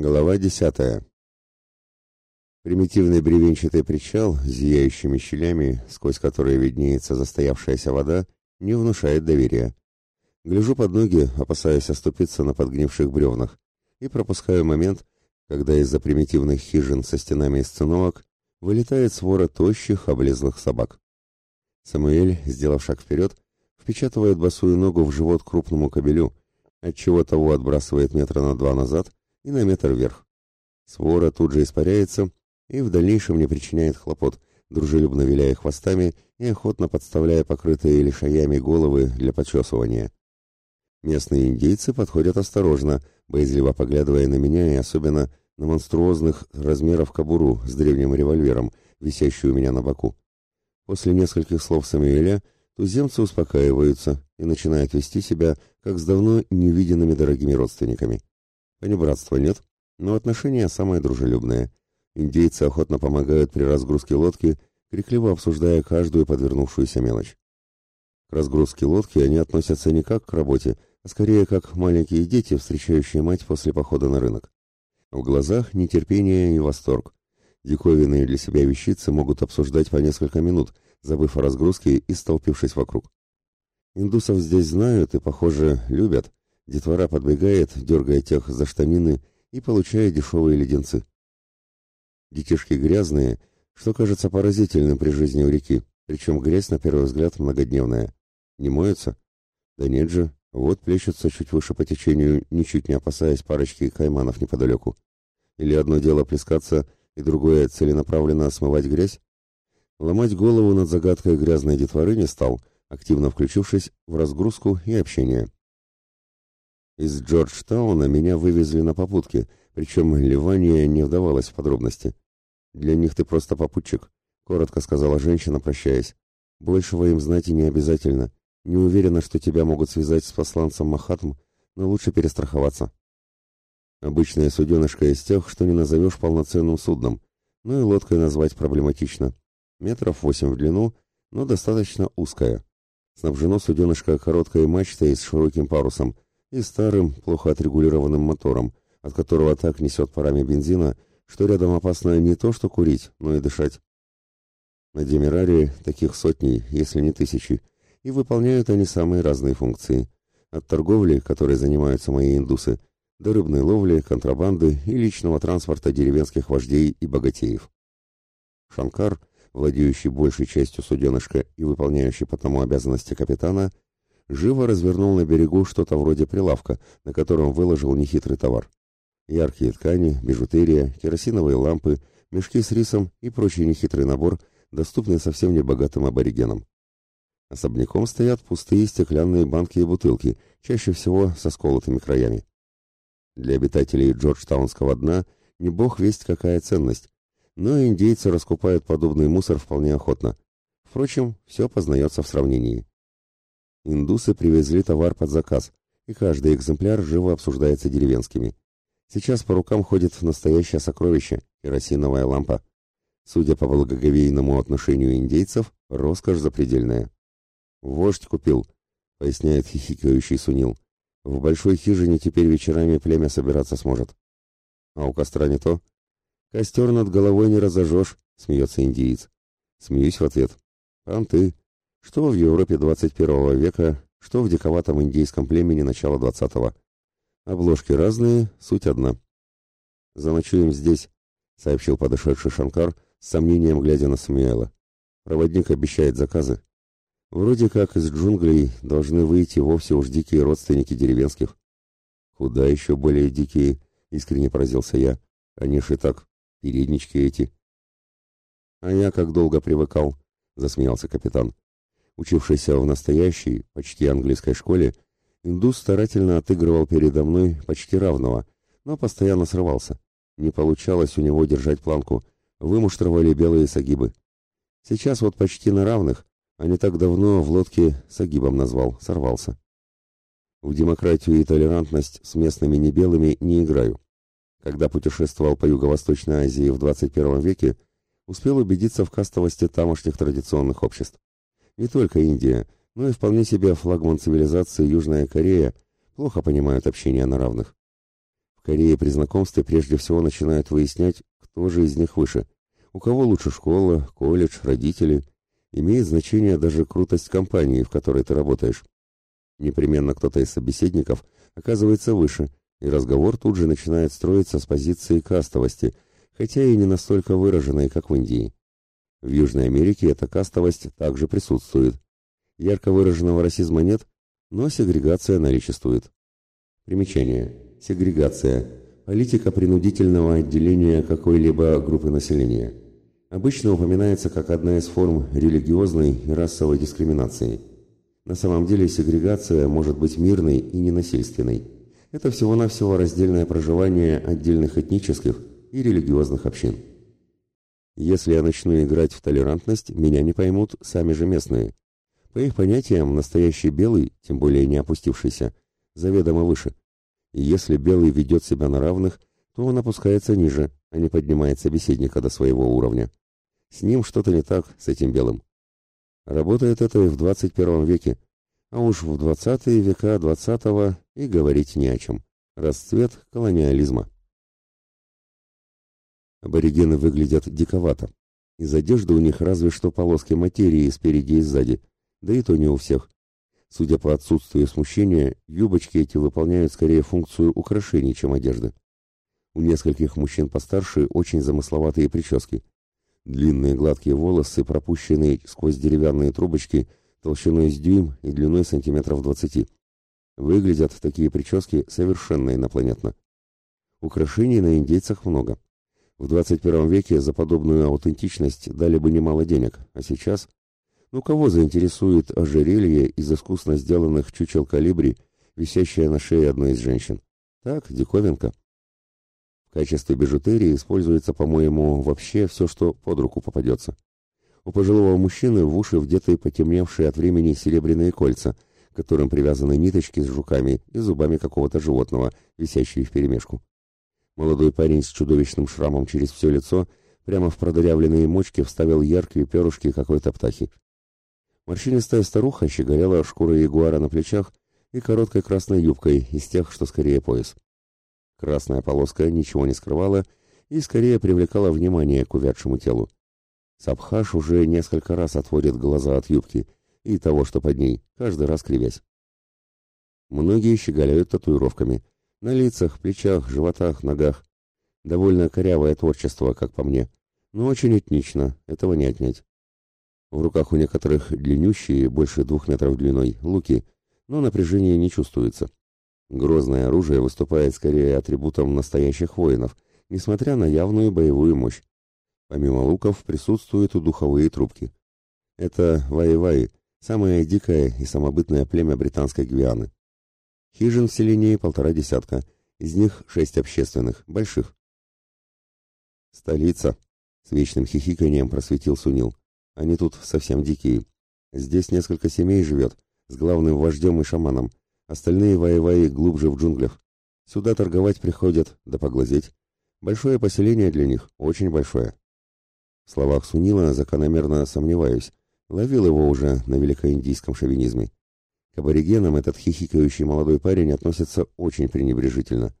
Глава десятая. Примитивный бревенчатый причал с зияющими щелями, сквозь которые виднеется застоявшаяся вода, не внушает доверия. Гляжу под ноги, опасаясь оступиться на подгнивших бревнах, и пропускаю момент, когда из-за примитивных хижин со стенами из циновок вылетает свора тощих, облезлых собак. Самуэль, сделав шаг вперед, впечатывает босую ногу в живот крупному кобелю, отчего того отбрасывает метра на два назад и на метр вверх. Свора тут же испаряется и в дальнейшем не причиняет хлопот, дружелюбно виляя хвостами и охотно подставляя покрытые лишаями головы для подчесывания. Местные индейцы подходят осторожно, боязливо поглядывая на меня и особенно на монструозных размеров кобуру с древним револьвером, висящую у меня на боку. После нескольких слов Самуэля туземцы успокаиваются и начинают вести себя, как с давно невиденными дорогими родственниками. Понебратства нет, но отношения самые дружелюбные. Индейцы охотно помогают при разгрузке лодки, крикливо обсуждая каждую подвернувшуюся мелочь. К разгрузке лодки они относятся не как к работе, а скорее как маленькие дети, встречающие мать после похода на рынок. В глазах нетерпение и восторг. Диковинные для себя вещицы могут обсуждать по несколько минут, забыв о разгрузке и столпившись вокруг. Индусов здесь знают и, похоже, любят, Детвора подбегает, дергая тех за штанины и получая дешевые леденцы. Детишки грязные, что кажется поразительным при жизни у реки, причем грязь, на первый взгляд, многодневная. Не моются? Да нет же, вот плещутся чуть выше по течению, ничуть не опасаясь парочки кайманов неподалеку. Или одно дело плескаться, и другое целенаправленно смывать грязь? Ломать голову над загадкой грязной детворы не стал, активно включившись в разгрузку и общение. Из Джорджтауна меня вывезли на попутке, причем Ливания не вдавалась в подробности. «Для них ты просто попутчик», — коротко сказала женщина, прощаясь. «Большего им знать и не обязательно. Не уверена, что тебя могут связать с посланцем Махатм, но лучше перестраховаться». Обычная суденышко из тех, что не назовешь полноценным судном, но и лодкой назвать проблематично. Метров восемь в длину, но достаточно узкая. Снабжено суденышко короткой мачтой с широким парусом — и старым, плохо отрегулированным мотором, от которого так несет парами бензина, что рядом опасно не то что курить, но и дышать. На Демираре таких сотни, если не тысячи, и выполняют они самые разные функции. От торговли, которой занимаются мои индусы, до рыбной ловли, контрабанды и личного транспорта деревенских вождей и богатеев. Шанкар, владеющий большей частью суденышка и выполняющий потому обязанности капитана, живо развернул на берегу что-то вроде прилавка, на котором выложил нехитрый товар. Яркие ткани, бижутерия, керосиновые лампы, мешки с рисом и прочий нехитрый набор, доступный совсем небогатым аборигенам. Особняком стоят пустые стеклянные банки и бутылки, чаще всего со сколотыми краями. Для обитателей Джорджтаунского дна не бог весть какая ценность, но индейцы раскупают подобный мусор вполне охотно. Впрочем, все познается в сравнении. Индусы привезли товар под заказ, и каждый экземпляр живо обсуждается деревенскими. Сейчас по рукам ходит настоящее сокровище – керосиновая лампа. Судя по благоговейному отношению индейцев, роскошь запредельная. «Вождь купил», — поясняет хихикающий Сунил. «В большой хижине теперь вечерами племя собираться сможет». «А у костра не то?» «Костер над головой не разожжешь», — смеется индиец. Смеюсь в ответ. «Панты, что в Европе 21 века, что в диковатом индейском племени начала 20-го. Обложки разные, суть одна. «Заночуем здесь», — сообщил подошедший Шанкар, с сомнением глядя на Самуэла. «Проводник обещает заказы. Вроде как из джунглей должны выйти вовсе уж дикие родственники деревенских». «Куда еще более дикие?» — искренне поразился я. «Они ж и так, переднички эти». «А я как долго привыкал», — засмеялся капитан. Учившийся в настоящей, почти английской школе, индус старательно отыгрывал передо мной почти равного, но постоянно срывался. Не получалось у него держать планку, вымуштровали белые сагибы. Сейчас вот почти на равных, а не так давно в лодке сагибом назвал, сорвался. В демократию и толерантность с местными небелыми не играю. Когда путешествовал по Юго-Восточной Азии в 21 веке, успел убедиться в кастовости тамошних традиционных обществ. Не только Индия, но и вполне себе флагман цивилизации Южная Корея плохо понимают общение на равных. В Корее при знакомстве прежде всего начинают выяснять, кто же из них выше. У кого лучше школа, колледж, родители. Имеет значение даже крутость компании, в которой ты работаешь. Непременно кто-то из собеседников оказывается выше, и разговор тут же начинает строиться с позиции кастовости, хотя и не настолько выраженной, как в Индии. В Южной Америке эта кастовость также присутствует. Ярко выраженного расизма нет, но сегрегация наличествует. Примечание. Сегрегация. Политика принудительного отделения какой-либо группы населения. Обычно упоминается как одна из форм религиозной и расовой дискриминации. На самом деле сегрегация может быть мирной и ненасильственной. Это всего-навсего раздельное проживание отдельных этнических и религиозных общин. Если я начну играть в толерантность, меня не поймут сами же местные. По их понятиям, настоящий белый, тем более не опустившийся, заведомо выше. Если белый ведет себя на равных, то он опускается ниже, а не поднимает собеседника до своего уровня. С ним что-то не так, с этим белым. Работает это и в 21 веке, а уж в 20-е века 20-го и говорить не о чем. Расцвет колониализма. Аборигены выглядят диковато. Из одежды у них разве что полоски материи спереди и сзади, да и то не у всех. Судя по отсутствию смущения, юбочки эти выполняют скорее функцию украшений, чем одежды. У нескольких мужчин постарше очень замысловатые прически. Длинные гладкие волосы, пропущенные сквозь деревянные трубочки, толщиной с дюйм и длиной сантиметров двадцати. Выглядят такие прически совершенно инопланетно. Украшений на индейцах много. В 21 веке за подобную аутентичность дали бы немало денег, а сейчас... Ну кого заинтересует ожерелье из искусно сделанных чучел калибри, висящее на шее одной из женщин? Так, диковинка. В качестве бижутерии используется, по-моему, вообще все, что под руку попадется. У пожилого мужчины в уши вдеты потемневшие от времени серебряные кольца, к которым привязаны ниточки с жуками и зубами какого-то животного, висящие вперемешку. Молодой парень с чудовищным шрамом через все лицо прямо в продырявленные мочки вставил яркие перышки какой-то птахи. Морщинистая старуха щеголяла шкурой ягуара на плечах и короткой красной юбкой из тех, что скорее пояс. Красная полоска ничего не скрывала и скорее привлекала внимание к увядшему телу. Сабхаш уже несколько раз отводит глаза от юбки и того, что под ней, каждый раз кривясь. Многие щеголяют татуировками – на лицах, плечах, животах, ногах. Довольно корявое творчество, как по мне, но очень этнично, этого не отнять. В руках у некоторых длиннющие, больше двух метров длиной, луки, но напряжение не чувствуется. Грозное оружие выступает скорее атрибутом настоящих воинов, несмотря на явную боевую мощь. Помимо луков присутствуют и духовые трубки. Это ваи-ваи, самое дикое и самобытное племя британской Гвианы. Хижин в селении полтора десятка, из них шесть общественных, больших. «Столица!» — с вечным хихиканием просветил Сунил. «Они тут совсем дикие. Здесь несколько семей живет, с главным вождем и шаманом. Остальные воеваи глубже в джунглях. Сюда торговать приходят, да поглазеть. Большое поселение для них, очень большое». В словах Сунила закономерно сомневаюсь. Ловил его уже на великоиндийском шовинизме. К аборигенам этот хихикающий молодой парень относится очень пренебрежительно.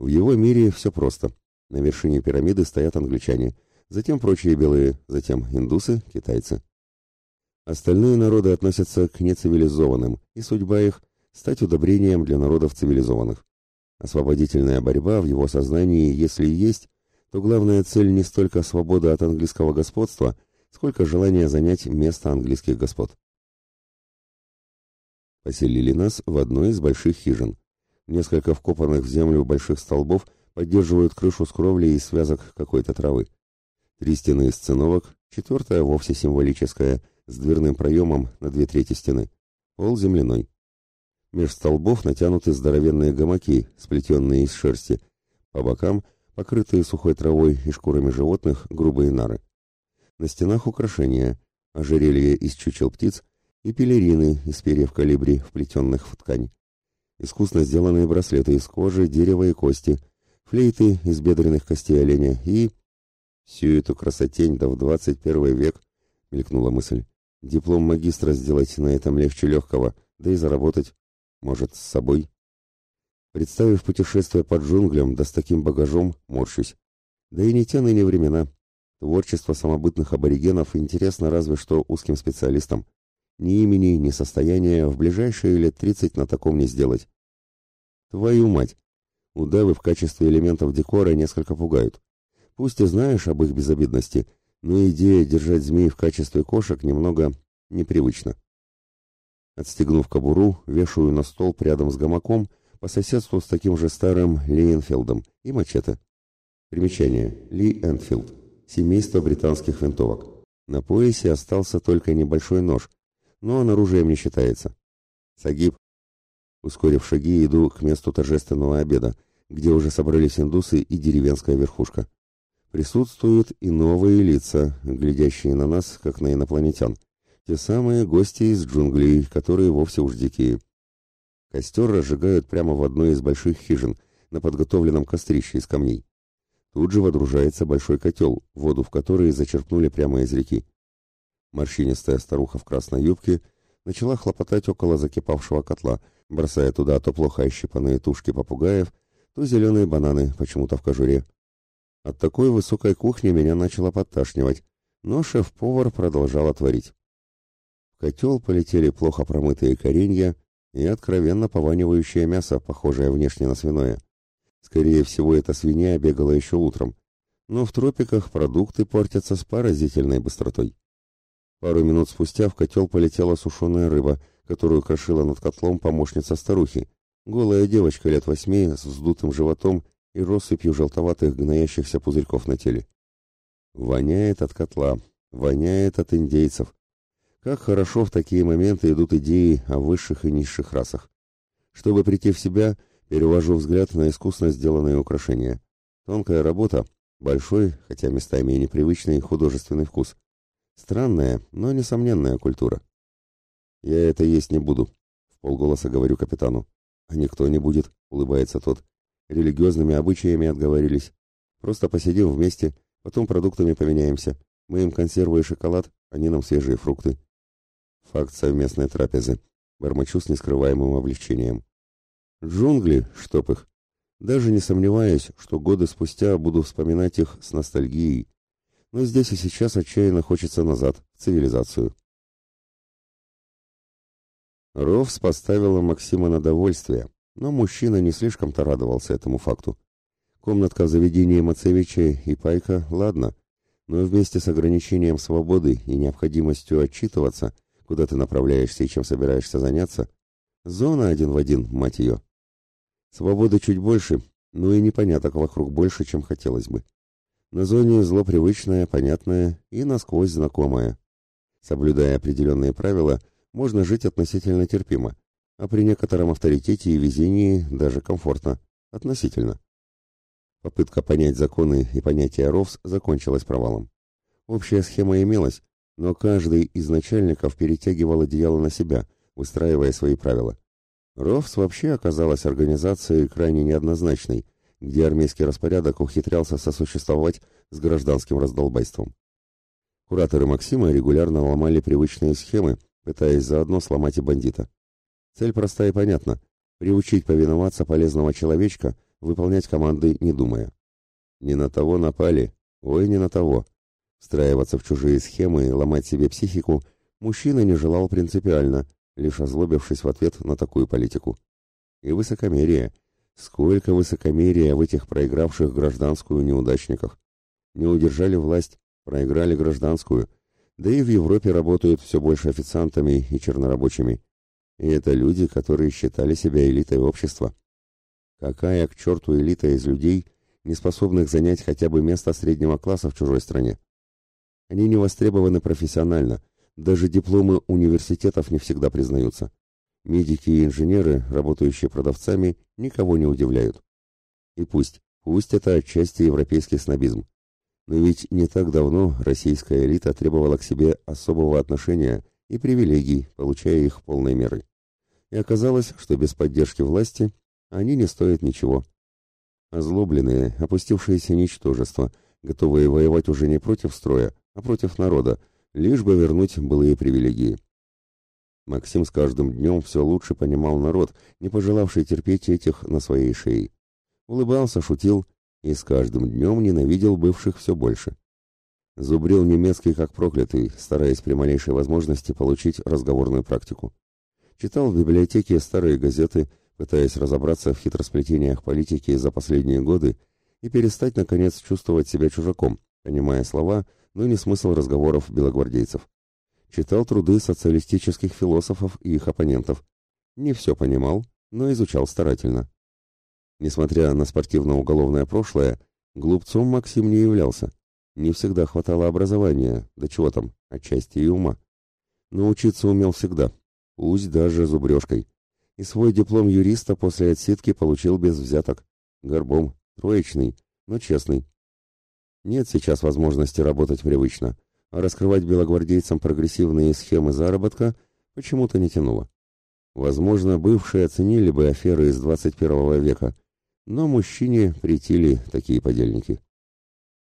В его мире все просто. На вершине пирамиды стоят англичане, затем прочие белые, затем индусы, китайцы. Остальные народы относятся к нецивилизованным, и судьба их – стать удобрением для народов цивилизованных. Освободительная борьба в его сознании, если и есть, то главная цель не столько свобода от английского господства, сколько желание занять место английских господ. Поселили нас в одной из больших хижин. Несколько вкопанных в землю больших столбов поддерживают крышу с кровлей из связок какой-то травы. Три стены из циновок, четвертая вовсе символическая, с дверным проемом на две трети стены. Пол земляной. Меж столбов натянуты здоровенные гамаки, сплетенные из шерсти. По бокам, покрытые сухой травой и шкурами животных, грубые нары. На стенах украшения, ожерелье из чучел птиц и пелерины из перьев калибри, вплетенных в ткань. Искусно сделанные браслеты из кожи, дерева и кости, флейты из бедренных костей оленя и... Всю эту красотень да в двадцать первый век, мелькнула мысль. Диплом магистра сделать на этом легче легкого, да и заработать, может, с собой. Представив путешествие по джунглям, да с таким багажом, морщусь. Да и не те ныне времена. Творчество самобытных аборигенов интересно разве что узким специалистам. Ни имени, ни состояния в ближайшие лет тридцать на таком не сделать. Твою мать! Удавы в качестве элементов декора несколько пугают. Пусть и знаешь об их безобидности, но идея держать змей в качестве кошек немного непривычна. Отстегнув кобуру, вешаю на стол рядом с гамаком по соседству с таким же старым Ли Энфилдом и мачете. Примечание. Ли Энфилд. Семейство британских винтовок. На поясе остался только небольшой нож, но он оружием не считается. Сагиб. Ускорив шаги, иду к месту торжественного обеда, где уже собрались индусы и деревенская верхушка. Присутствуют и новые лица, глядящие на нас, как на инопланетян. Те самые гости из джунглей, которые вовсе уж дикие. Костер разжигают прямо в одной из больших хижин, на подготовленном кострище из камней. Тут же водружается большой котел, воду в который зачерпнули прямо из реки. Морщинистая старуха в красной юбке начала хлопотать около закипавшего котла, бросая туда то плохо ощипанные тушки попугаев, то зеленые бананы, почему-то в кожуре. От такой высокой кухни меня начало подташнивать, но шеф-повар продолжал отварить. В котел полетели плохо промытые коренья и откровенно пованивающее мясо, похожее внешне на свиное. Скорее всего, эта свинья бегала еще утром, но в тропиках продукты портятся с поразительной быстротой. Пару минут спустя в котел полетела сушеная рыба, которую крошила над котлом помощница старухи, голая девочка лет восьми с вздутым животом и россыпью желтоватых гноящихся пузырьков на теле. Воняет от котла, воняет от индейцев. Как хорошо в такие моменты идут идеи о высших и низших расах. Чтобы прийти в себя, перевожу взгляд на искусно сделанные украшения. Тонкая работа, большой, хотя местами и непривычный художественный вкус. Странная, но несомненная культура. «Я это есть не буду», — в полголоса говорю капитану. «А никто не будет», — улыбается тот. «Религиозными обычаями отговорились. Просто посидим вместе, потом продуктами поменяемся. Мы им консервы и шоколад, они нам свежие фрукты». Факт совместной трапезы. Бормочу с нескрываемым облегчением. Джунгли, чтоб их. Даже не сомневаюсь, что годы спустя буду вспоминать их с ностальгией. Но здесь и сейчас отчаянно хочется назад, в цивилизацию. Ровс поставила Максима на довольствие, но мужчина не слишком-то радовался этому факту. Комнатка в заведении Мацевича и Пайка, ладно, но вместе с ограничением свободы и необходимостью отчитываться – куда ты направляешься и чем собираешься заняться. Зона один в один, мать ее. Свободы чуть больше, но и непоняток вокруг больше, чем хотелось бы. На зоне зло привычное, понятное и насквозь знакомое. Соблюдая определенные правила, можно жить относительно терпимо, а при некотором авторитете и везении даже комфортно, относительно. Попытка понять законы и понятия РОВС закончилась провалом. Общая схема имелась, но каждый из начальников перетягивал одеяло на себя, выстраивая свои правила. РОВС вообще оказалась организацией крайне неоднозначной, где армейский распорядок ухитрялся сосуществовать с гражданским раздолбайством. Кураторы Максима регулярно ломали привычные схемы, пытаясь заодно сломать и бандита. Цель проста и понятна – приучить повиноваться полезного человечка, выполнять команды не думая. Не на того напали, ой, не на того. Встраиваться в чужие схемы и ломать себе психику мужчина не желал принципиально, лишь озлобившись в ответ на такую политику. И высокомерие. Сколько высокомерия в этих проигравших гражданскую неудачниках. Не удержали власть, проиграли гражданскую. Да и в Европе работают все больше официантами и чернорабочими. И это люди, которые считали себя элитой общества. Какая к черту элита из людей, не способных занять хотя бы место среднего класса в чужой стране? Они не востребованы профессионально, даже дипломы университетов не всегда признаются. Медики и инженеры, работающие продавцами, никого не удивляют. И пусть, пусть это отчасти европейский снобизм. Но ведь не так давно российская элита требовала к себе особого отношения и привилегий, получая их полной мерой. И оказалось, что без поддержки власти они не стоят ничего. Озлобленные, опустившиеся ничтожества, готовые воевать уже не против строя, а против народа, лишь бы вернуть былые привилегии. Максим с каждым днем все лучше понимал народ, не пожелавший терпеть этих на своей шее. Улыбался, шутил и с каждым днем ненавидел бывших все больше. Зубрил немецкий как проклятый, стараясь при малейшей возможности получить разговорную практику. Читал в библиотеке старые газеты, пытаясь разобраться в хитросплетениях политики за последние годы и перестать, наконец, чувствовать себя чужаком, понимая слова, но не смысл разговоров белогвардейцев. Читал труды социалистических философов и их оппонентов. Не все понимал, но изучал старательно. Несмотря на спортивно-уголовное прошлое, глупцом Максим не являлся. Не всегда хватало образования, да чего там, отчасти и ума. Но учиться умел всегда, пусть даже зубрежкой. И свой диплом юриста после отсидки получил без взяток. Горбом, троечный, но честный. Нет сейчас возможности работать привычно, раскрывать белогвардейцам прогрессивные схемы заработка почему-то не тянуло. Возможно, бывшие оценили бы аферы из 21 века, но мужчине претили такие подельники.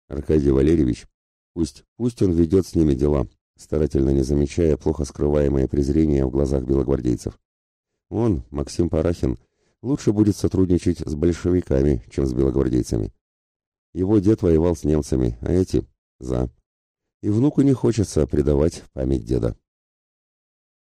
Аркадий Валерьевич, пусть, пусть он ведет с ними дела, старательно не замечая плохо скрываемое презрение в глазах белогвардейцев. Он, Максим Парахин, лучше будет сотрудничать с большевиками, чем с белогвардейцами. Его дед воевал с немцами, а эти — за. И внуку не хочется предавать память деда.